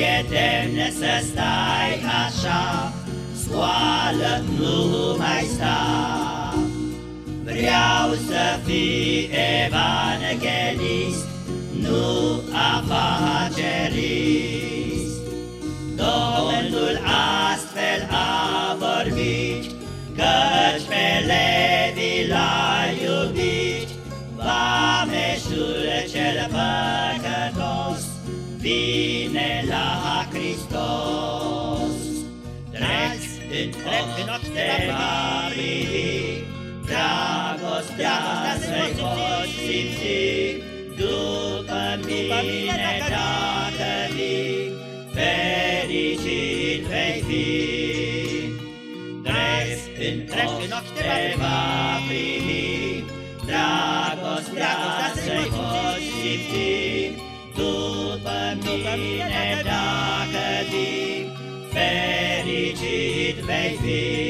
e demn să stai așa, Scoală, nu mai sta. Vreau să fii evanghelist, Nu afacerist. Domnul astfel a vorbit, Căci pe Levi l-a iubit, Vameșul cel păcătos, Vine Treci în ochi te va privi, Dragostea să-i poți simți, După mine dacă vii, Fericit vei fi. Drept în ochi te va privi, Dragostea să-i poți simți, După mine dacă vii, Fericit vei fi.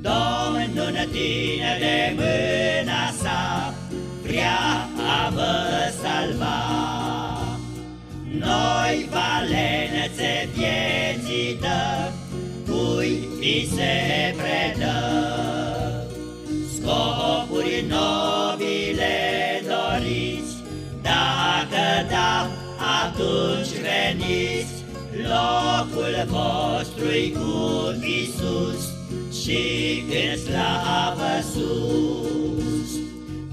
Domnul tine de mâna sa vrea a vă salva. Vieții dă, cui îi se predă. Scopuri nobile doriți, dacă da, atunci veniți, locul vostru cu Isus și în slavă sus.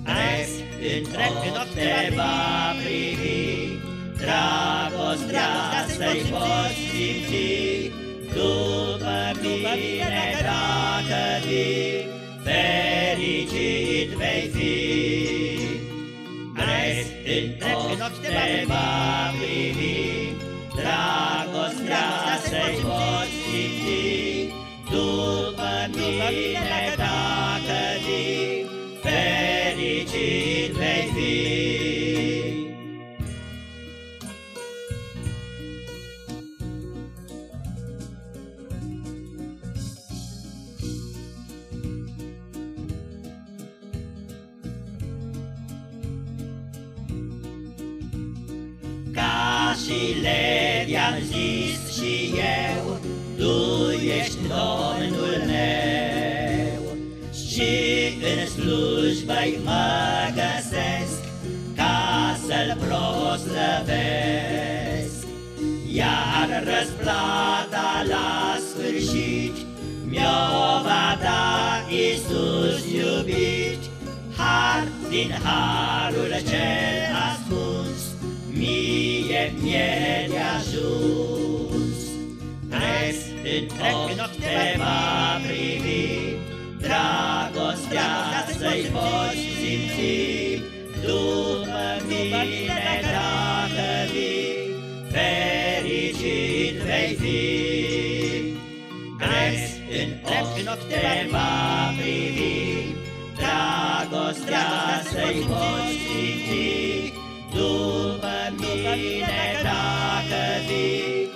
Azi întreg în ochi te va privi, Dragostea să-i poți simți, După mine dacă vii, Fericit vei fi. Azi întreg în ochi te va privi, Dragostea să-i poți simți, după mine dacă vii, fericit și Levi am zis și eu, Tu ești Domnul meu. Și în slujbă mă găsesc Ca să-L proslăvesc. Iar răsplata la sfârșit Mi-o va da Iisus iubit Har din harul cel ascuns Mie mi-e de ajuns Crezi în ochi te va privi, Dragostea să-i poți simți, După mine dacă vii, Fericit vei fi. Crezi în ochi te va privi, Dragostea să-i poți simți, După mine dacă vii,